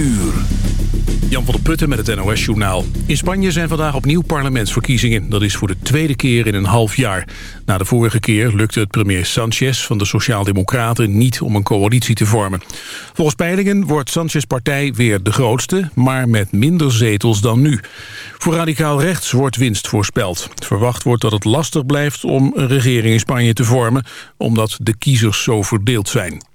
Jan van der Putten met het NOS-journaal. In Spanje zijn vandaag opnieuw parlementsverkiezingen. Dat is voor de tweede keer in een half jaar. Na de vorige keer lukte het premier Sanchez van de Sociaaldemocraten niet om een coalitie te vormen. Volgens peilingen wordt Sanchez' partij weer de grootste, maar met minder zetels dan nu. Voor radicaal rechts wordt winst voorspeld. Verwacht wordt dat het lastig blijft om een regering in Spanje te vormen, omdat de kiezers zo verdeeld zijn.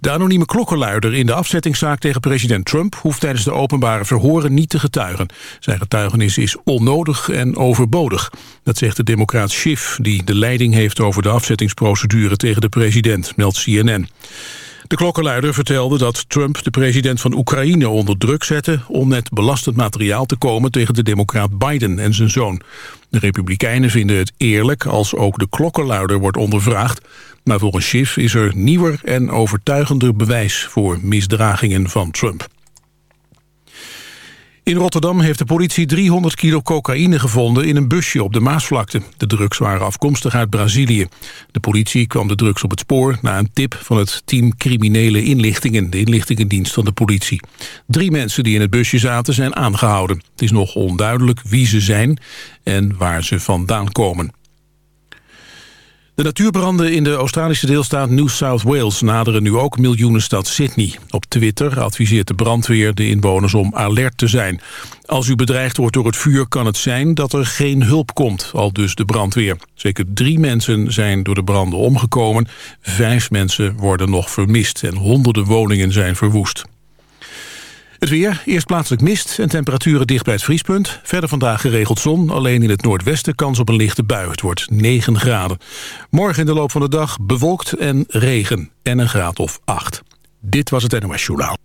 De anonieme klokkenluider in de afzettingszaak tegen president Trump... hoeft tijdens de openbare verhoren niet te getuigen. Zijn getuigenis is onnodig en overbodig. Dat zegt de democraat Schiff, die de leiding heeft... over de afzettingsprocedure tegen de president, meldt CNN. De klokkenluider vertelde dat Trump de president van Oekraïne onder druk zette... om met belastend materiaal te komen tegen de democraat Biden en zijn zoon. De republikeinen vinden het eerlijk als ook de klokkenluider wordt ondervraagd... Maar volgens Schiff is er nieuwer en overtuigender bewijs voor misdragingen van Trump. In Rotterdam heeft de politie 300 kilo cocaïne gevonden in een busje op de Maasvlakte. De drugs waren afkomstig uit Brazilië. De politie kwam de drugs op het spoor na een tip van het team criminele inlichtingen, de inlichtingendienst van de politie. Drie mensen die in het busje zaten zijn aangehouden. Het is nog onduidelijk wie ze zijn en waar ze vandaan komen. De natuurbranden in de Australische deelstaat New South Wales naderen nu ook miljoenenstad Sydney. Op Twitter adviseert de brandweer de inwoners om alert te zijn. Als u bedreigd wordt door het vuur kan het zijn dat er geen hulp komt, al dus de brandweer. Zeker drie mensen zijn door de branden omgekomen, vijf mensen worden nog vermist en honderden woningen zijn verwoest. Het weer, eerst plaatselijk mist en temperaturen dicht bij het vriespunt. Verder vandaag geregeld zon, alleen in het noordwesten kans op een lichte bui. Het wordt 9 graden. Morgen in de loop van de dag bewolkt en regen en een graad of 8. Dit was het NOS Journaal.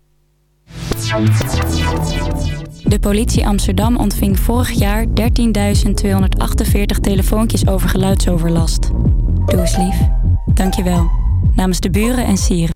De politie Amsterdam ontving vorig jaar 13.248 telefoontjes over geluidsoverlast. Doe eens lief. Dank je wel. Namens de buren en sieren.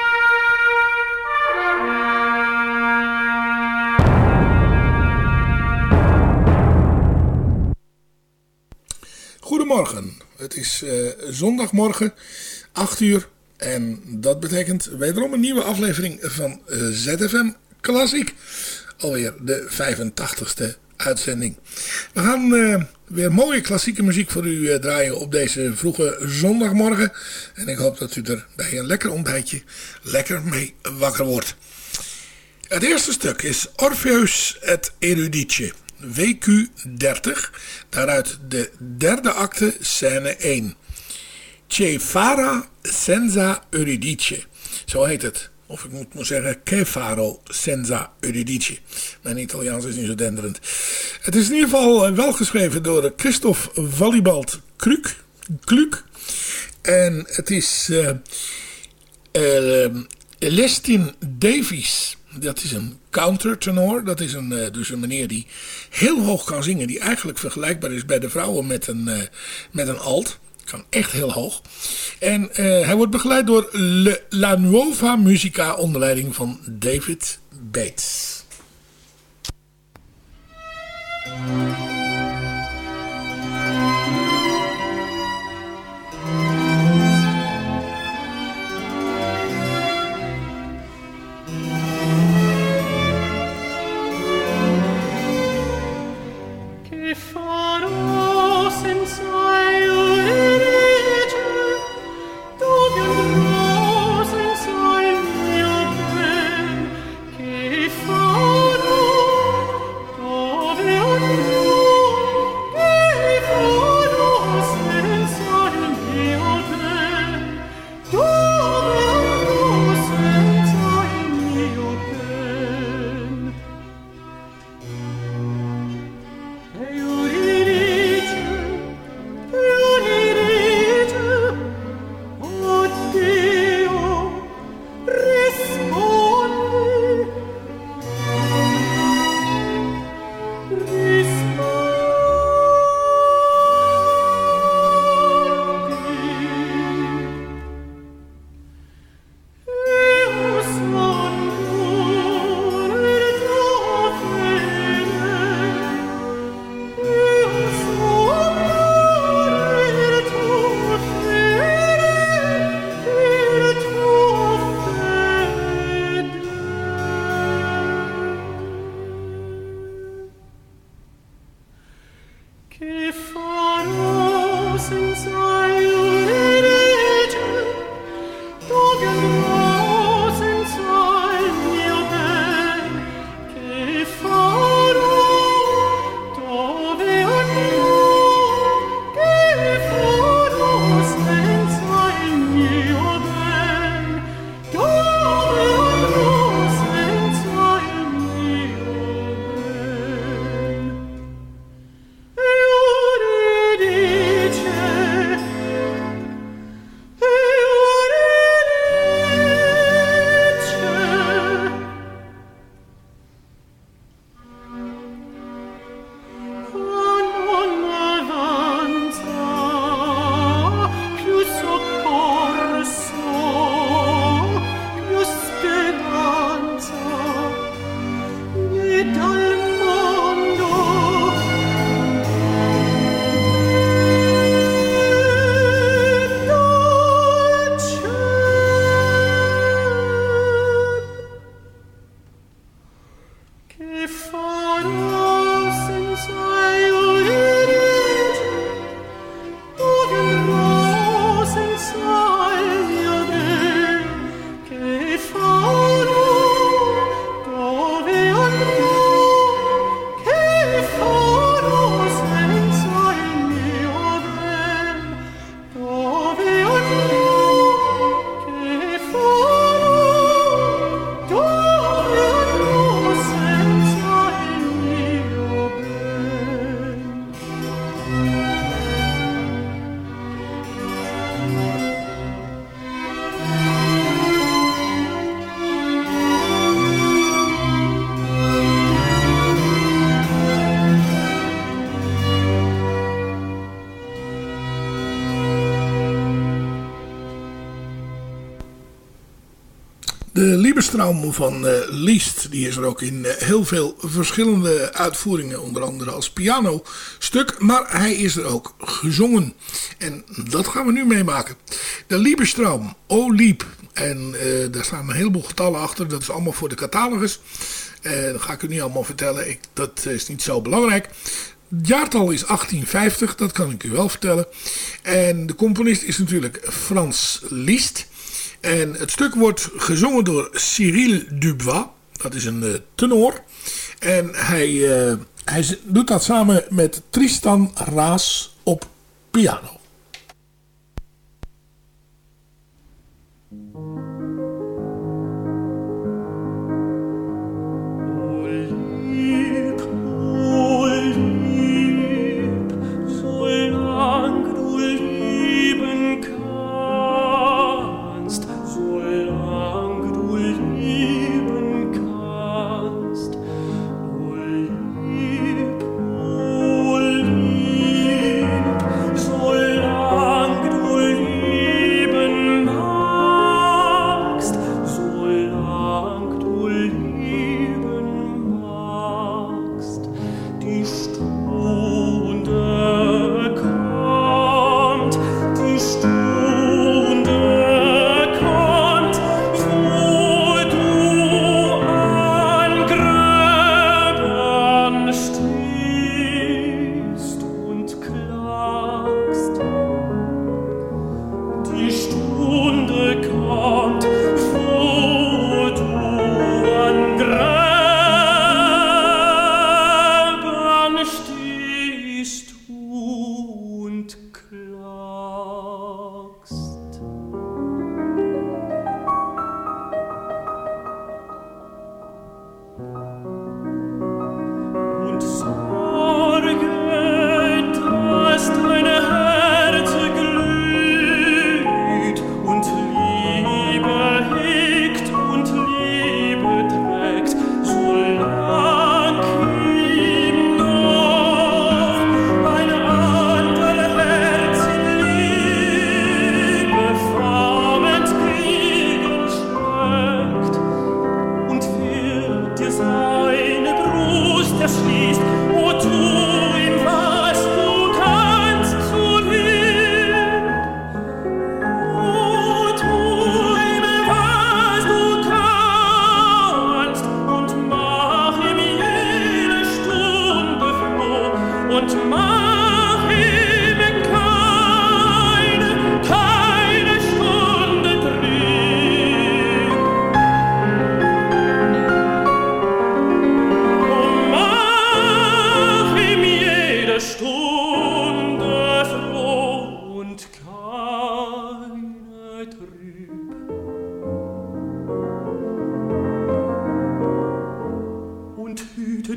Het is uh, zondagmorgen, 8 uur. En dat betekent wederom een nieuwe aflevering van eh, ZFM Klassiek. Alweer de 85ste uitzending. We gaan uh, weer mooie klassieke muziek voor u draaien op deze vroege zondagmorgen. En ik hoop dat u er bij een lekker ontbijtje lekker mee wakker wordt. Het eerste stuk is Orpheus et Erudice. WQ30, daaruit de derde acte, scène 1. Cefara senza Eurydice, zo heet het. Of ik moet maar zeggen, Cefaro senza Eurydice. Mijn Italiaans is niet zo denderend. Het is in ieder geval eh, wel geschreven door Christophe Vallibald Kluk. Kluk. En het is uh, uh, Lestin Davies dat is een countertenor. Dat is een, uh, dus een meneer die heel hoog kan zingen. Die eigenlijk vergelijkbaar is bij de vrouwen met een, uh, met een alt. Kan echt heel hoog. En uh, hij wordt begeleid door La Nuova Musica onder leiding van David Bates. Liebestraum van uh, Liszt. Die is er ook in uh, heel veel verschillende uitvoeringen. Onder andere als pianostuk. Maar hij is er ook gezongen. En dat gaan we nu meemaken. De Liebestraum, O Lieb. En uh, daar staan een heleboel getallen achter. Dat is allemaal voor de catalogus. dat ga ik u niet allemaal vertellen. Ik, dat is niet zo belangrijk. Het jaartal is 1850, dat kan ik u wel vertellen. En de componist is natuurlijk Frans Liszt. En het stuk wordt gezongen door Cyril Dubois. Dat is een uh, tenor. En hij, uh, hij doet dat samen met Tristan Raas op piano.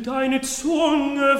deine Zunge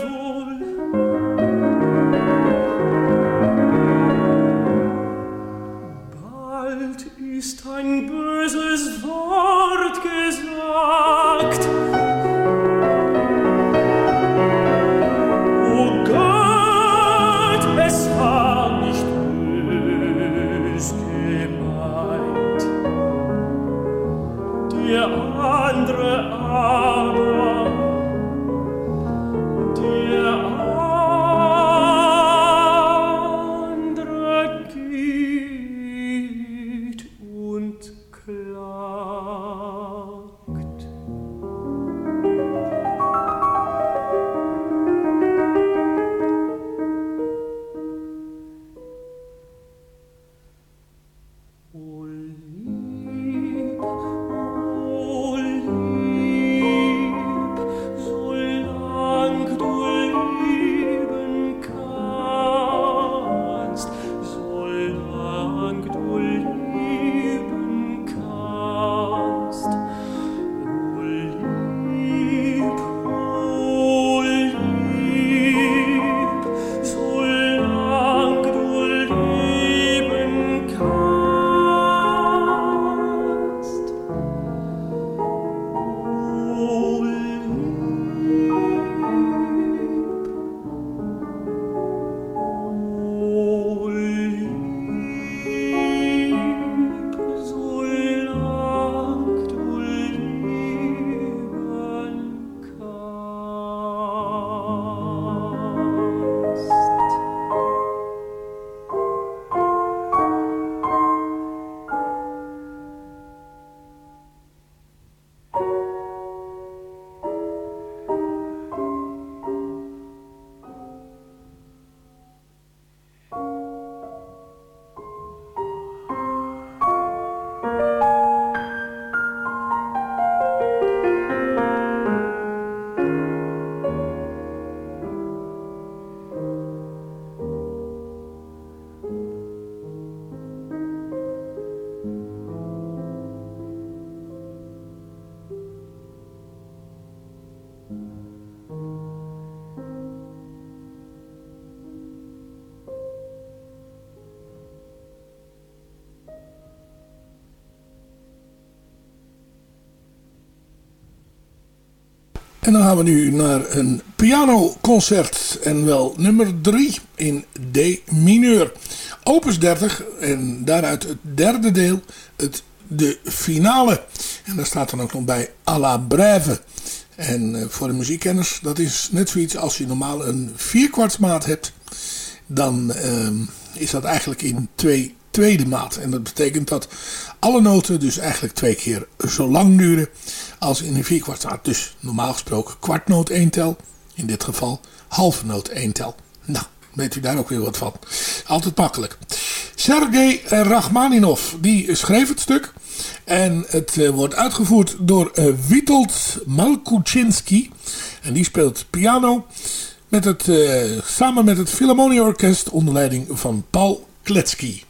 En dan gaan we nu naar een pianoconcert. En wel nummer 3 in D mineur. Opus 30 en daaruit het derde deel, het, de finale. En daar staat dan ook nog bij à la brève. En uh, voor de muziekkenners, dat is net zoiets als je normaal een vierkwartsmaat hebt. Dan uh, is dat eigenlijk in twee tweede maat. En dat betekent dat alle noten dus eigenlijk twee keer zo lang duren als in een vierkwartsmaat. Dus normaal gesproken kwartnoot tel. In dit geval halve noot één tel. Nou, weet u daar ook weer wat van. Altijd makkelijk. Sergei Rachmaninov, die schreef het stuk. En het uh, wordt uitgevoerd door uh, Witold Malkuchinski. En die speelt piano. Met het, uh, samen met het Philharmonieorkest onder leiding van Paul Kletsky.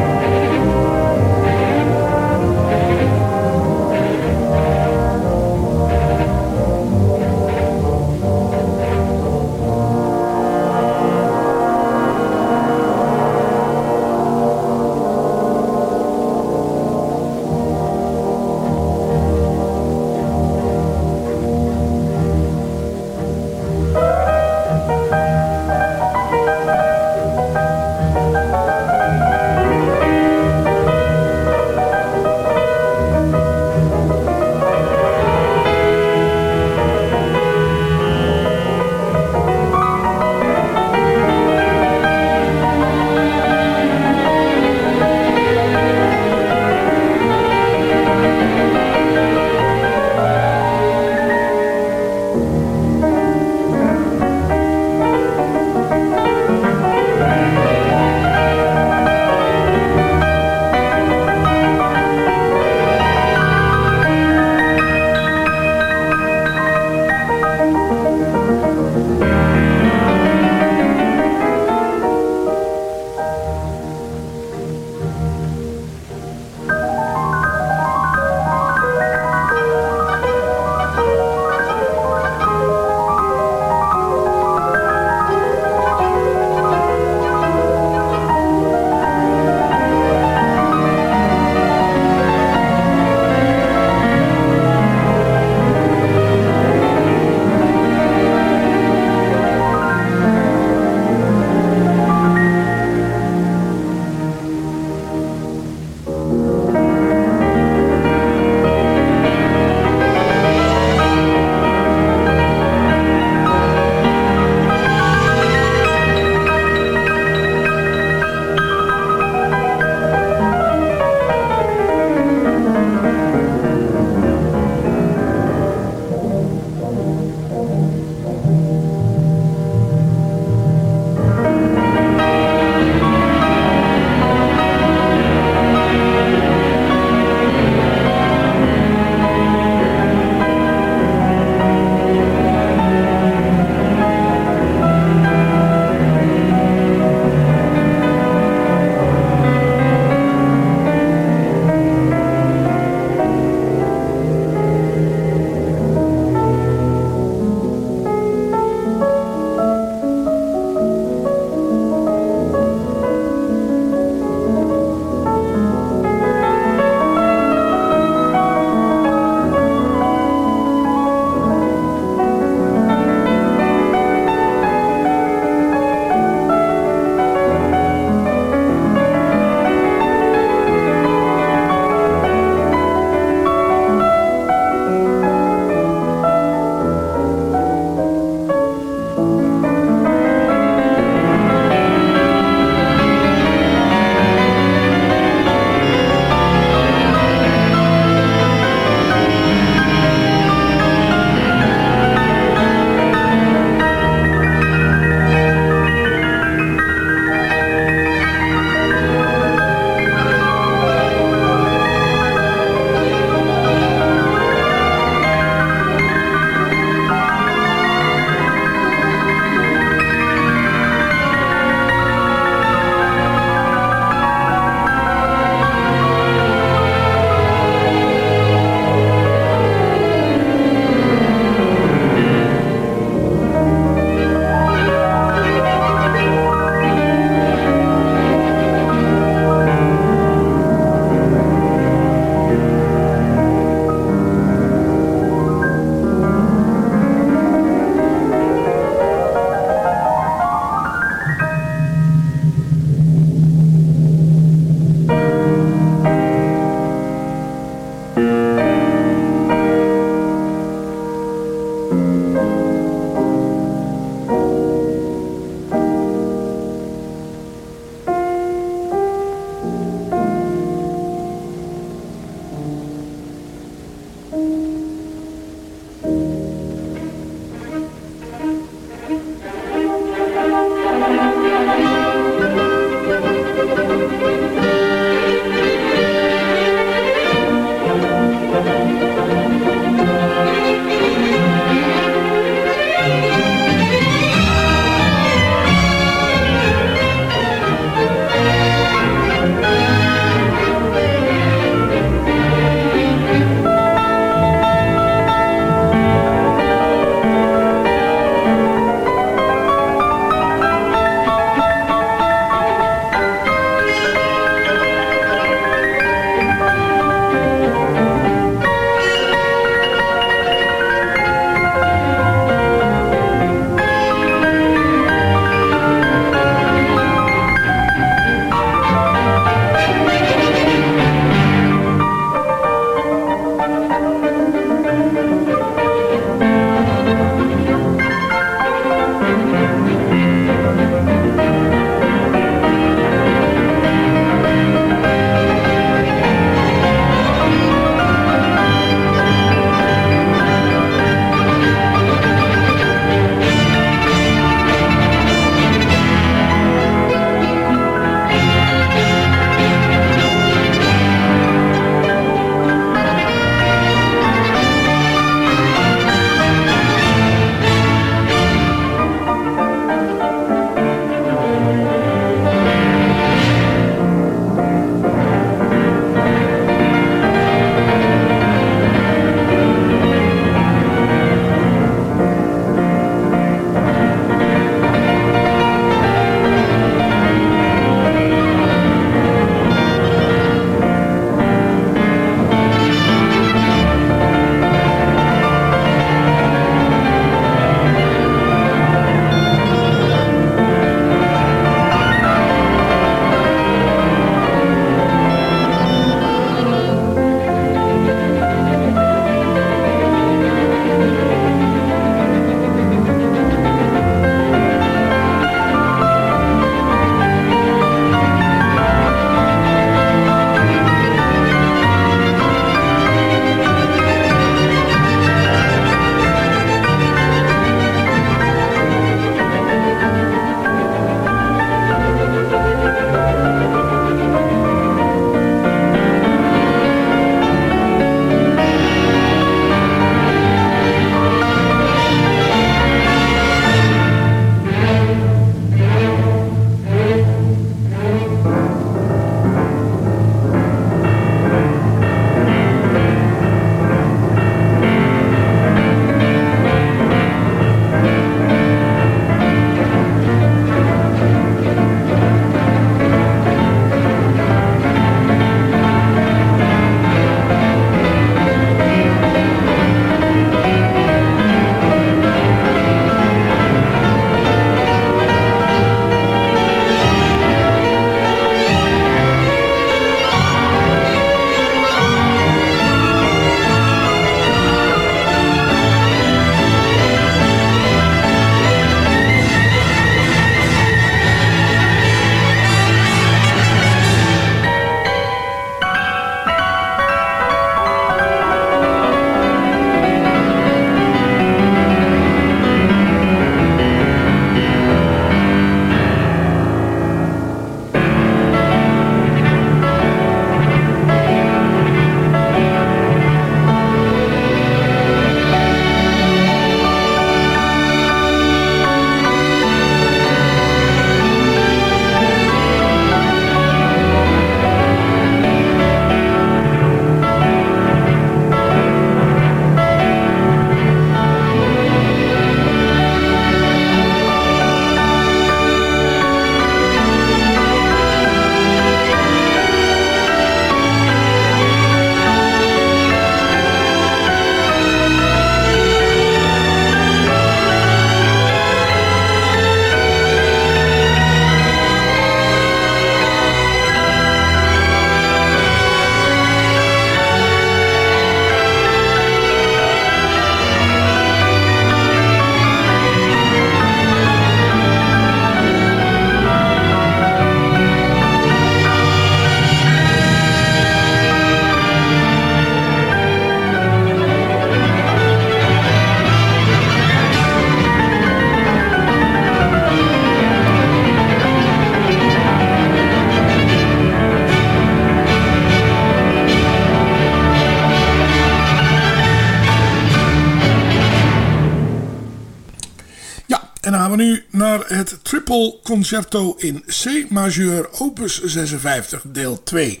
Triple concerto in C majeur opus 56 deel 2.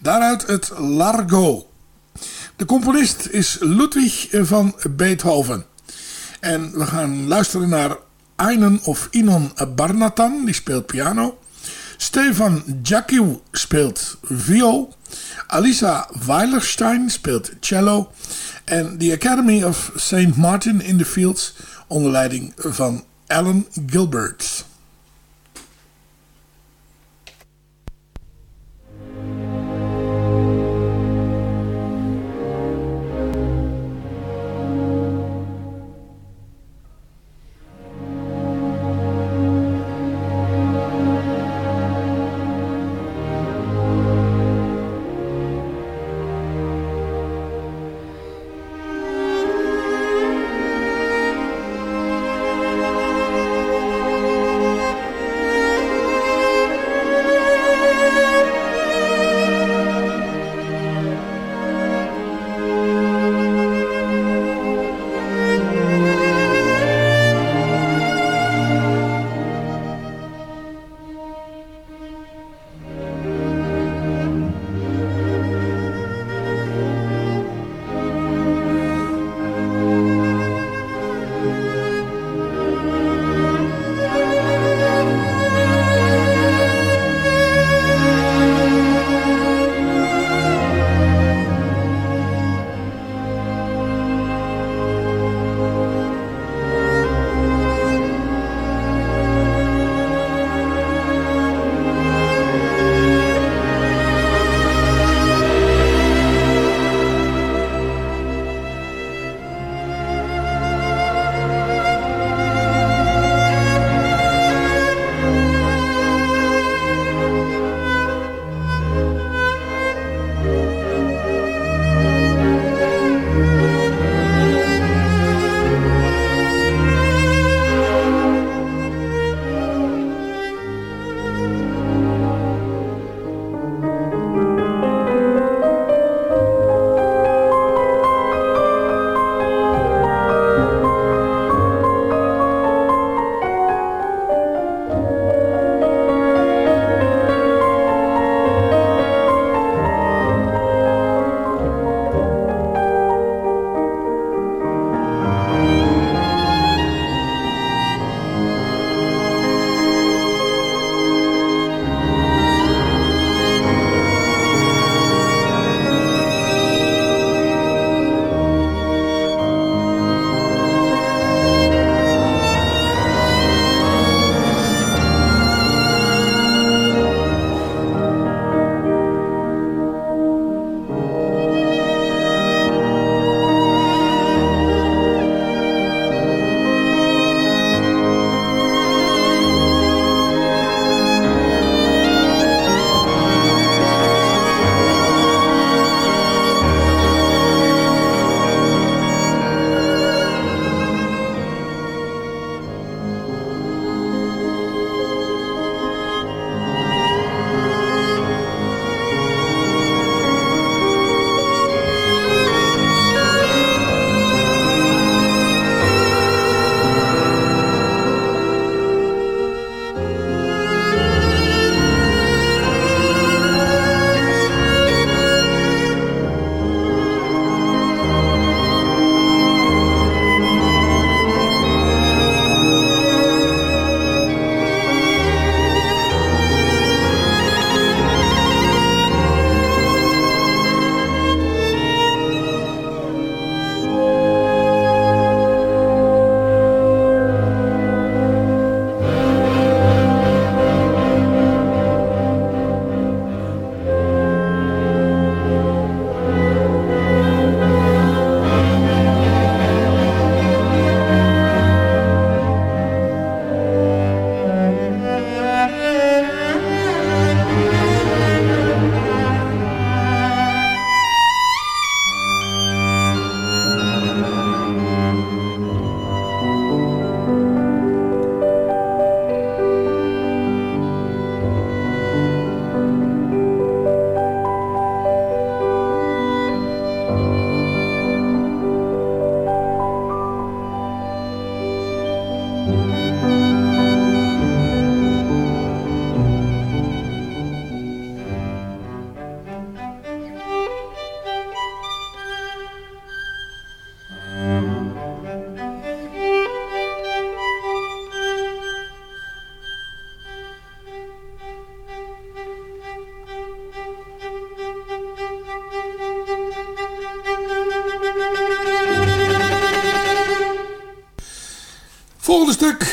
Daaruit het Largo. De componist is Ludwig van Beethoven. En we gaan luisteren naar Einen of Inon Barnatan, die speelt piano. Stefan Jakiw speelt viool. Alisa Weilerstein speelt cello. En The Academy of St. Martin in the Fields onder leiding van Alan Gilbert.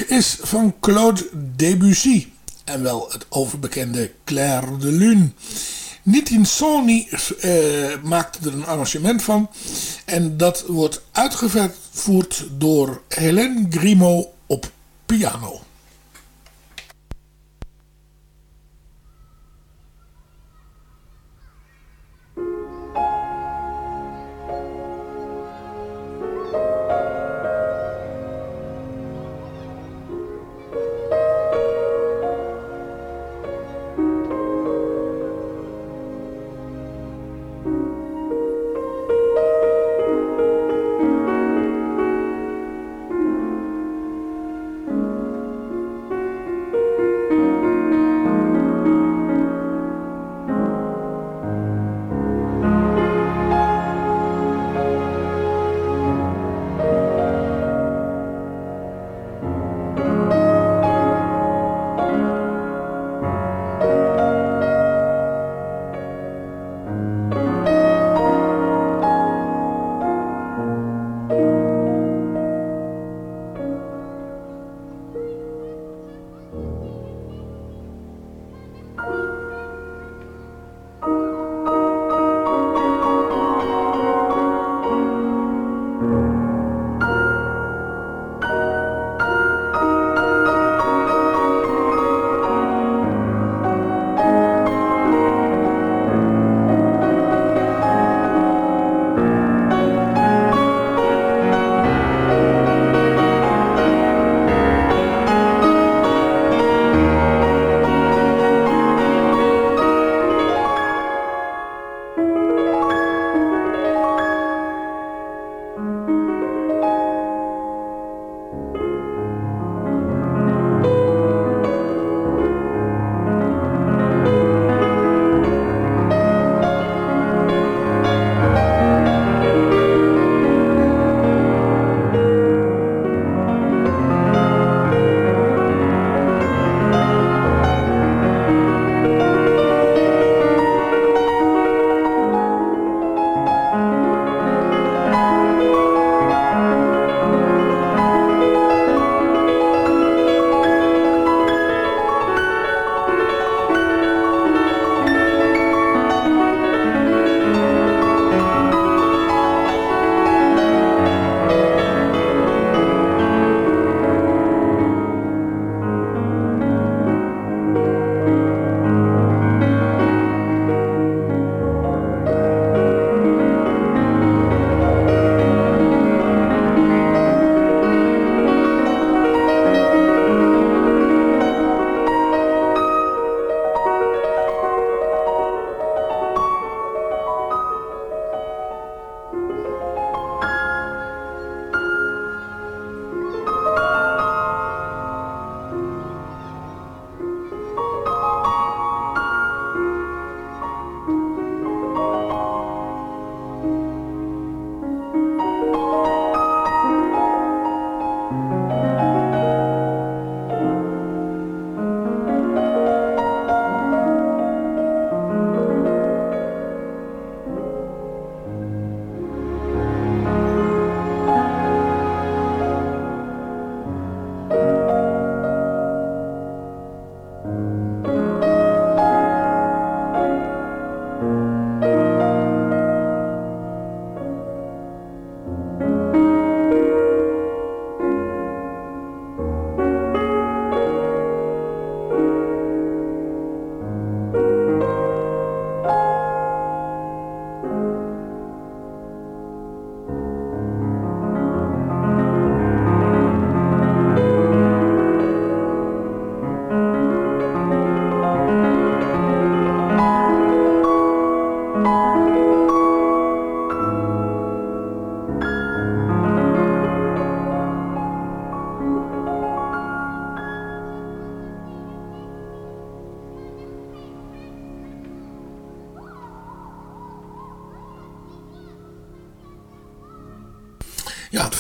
Is van Claude Debussy. En wel het overbekende Claire de Lune. Nitin Sony uh, maakte er een arrangement van. En dat wordt uitgevoerd door Hélène Grimaud op piano.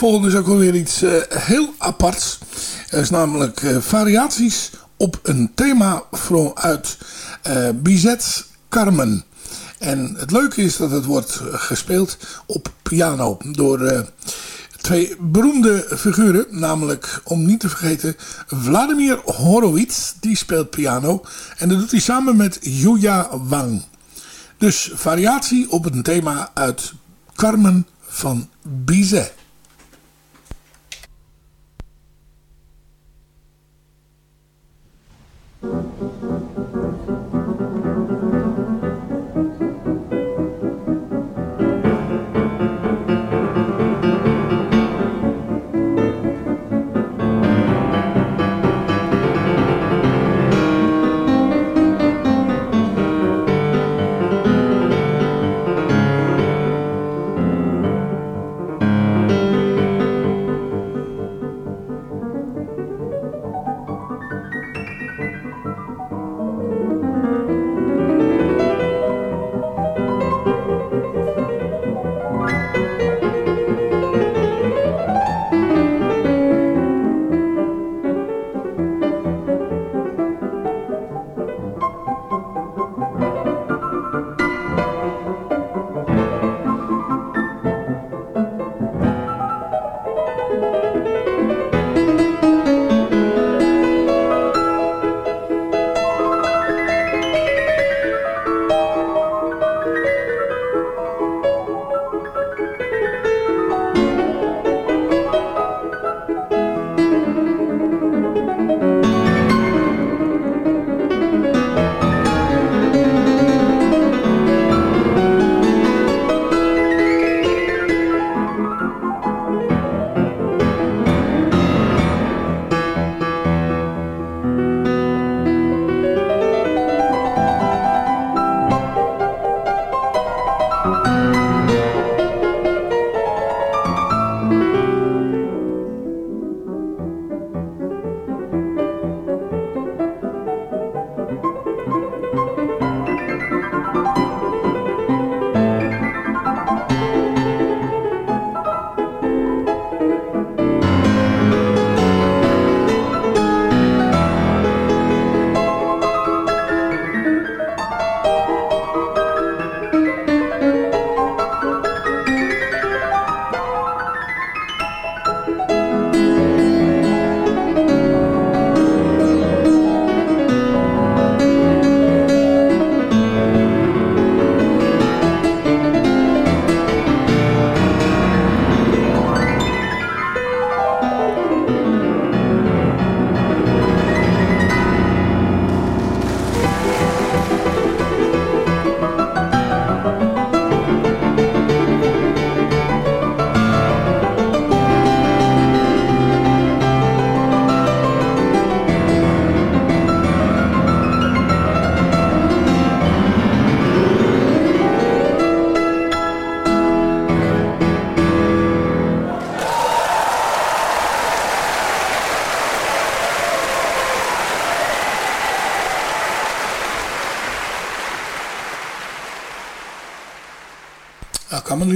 Volgende is ook alweer iets uh, heel aparts. Er is namelijk uh, variaties op een thema uit uh, Bizet Carmen. En het leuke is dat het wordt gespeeld op piano door twee beroemde figuren, namelijk om niet te vergeten Vladimir Horowitz, die speelt piano en dat doet hij samen met Yuya Wang. Dus variatie op een thema uit Carmen van Bizet. Kan me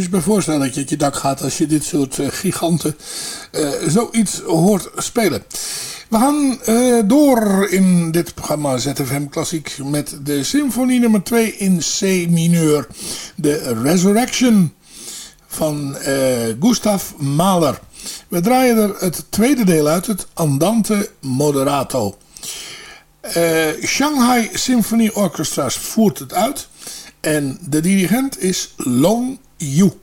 dus bij voorstellen dat je uit je dak gaat als je dit soort uh, giganten uh, zoiets hoort spelen. We gaan uh, door in dit programma ZFM Klassiek met de symfonie nummer 2 in C mineur. De Resurrection van Gustav Mahler. We draaien er het tweede deel uit, het Andante Moderato. Shanghai Symphony Orchestra voert het uit. En de dirigent is Long you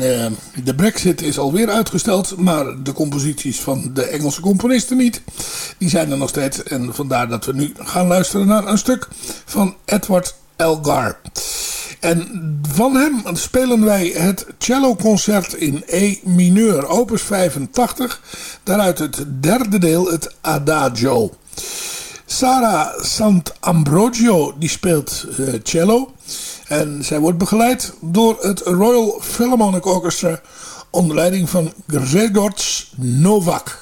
En uh, de brexit is alweer uitgesteld, maar de composities van de Engelse componisten niet. Die zijn er nog steeds en vandaar dat we nu gaan luisteren naar een stuk van Edward Elgar. En van hem spelen wij het celloconcert in E mineur, opus 85. Daaruit het derde deel, het Adagio. Sara Sant'Ambrogio die speelt uh, cello. En zij wordt begeleid door het Royal Philharmonic Orchestra onder leiding van Grzegorz Novak.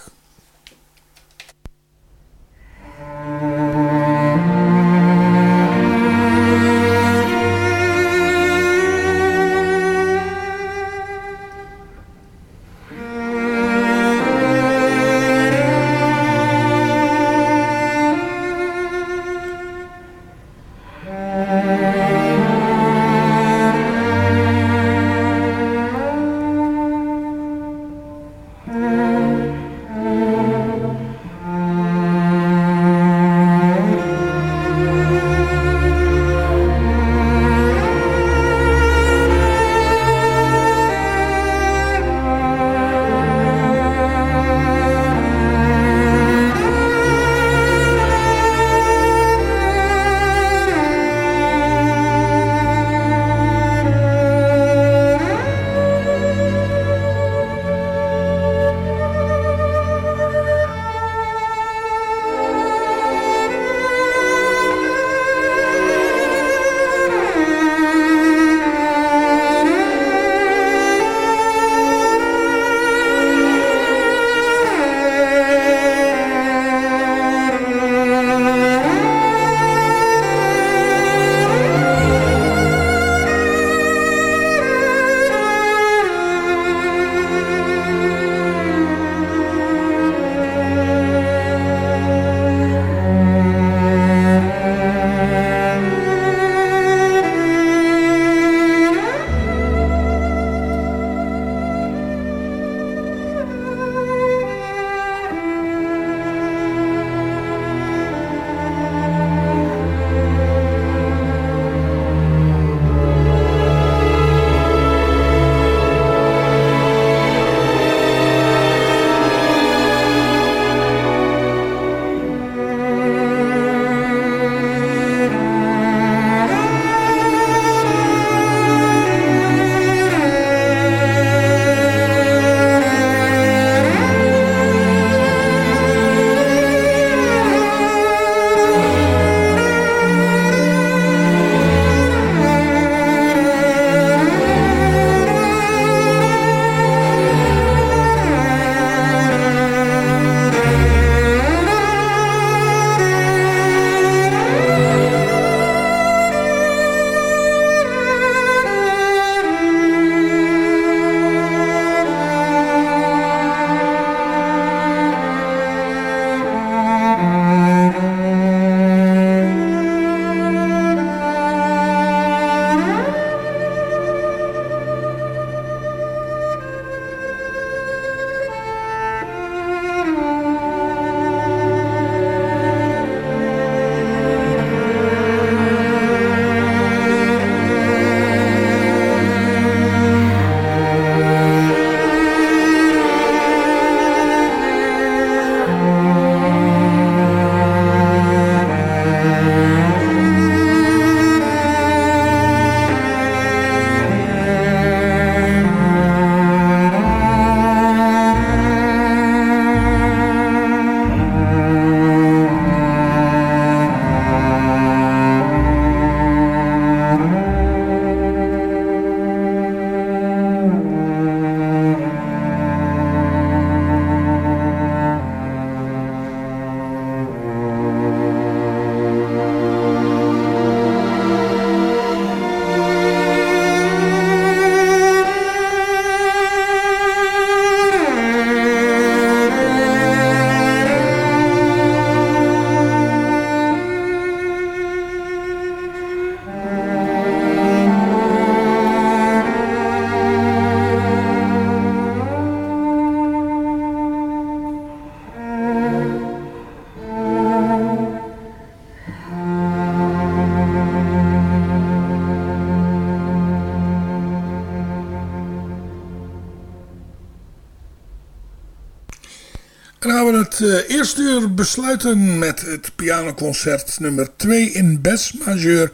Het uh, eerste uur besluiten met het pianoconcert nummer 2 in Bes majeur,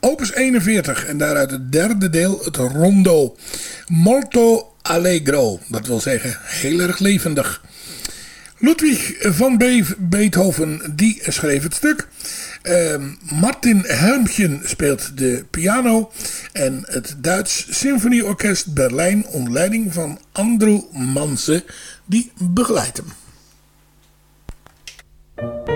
opus 41 en daaruit het derde deel, het rondo. Molto allegro, dat wil zeggen heel erg levendig. Ludwig van Beethoven, die schreef het stuk. Uh, Martin Helmchen speelt de piano. En het Duits Symfonieorkest Berlijn onder leiding van Andrew Manse, die begeleidt hem. Thank you.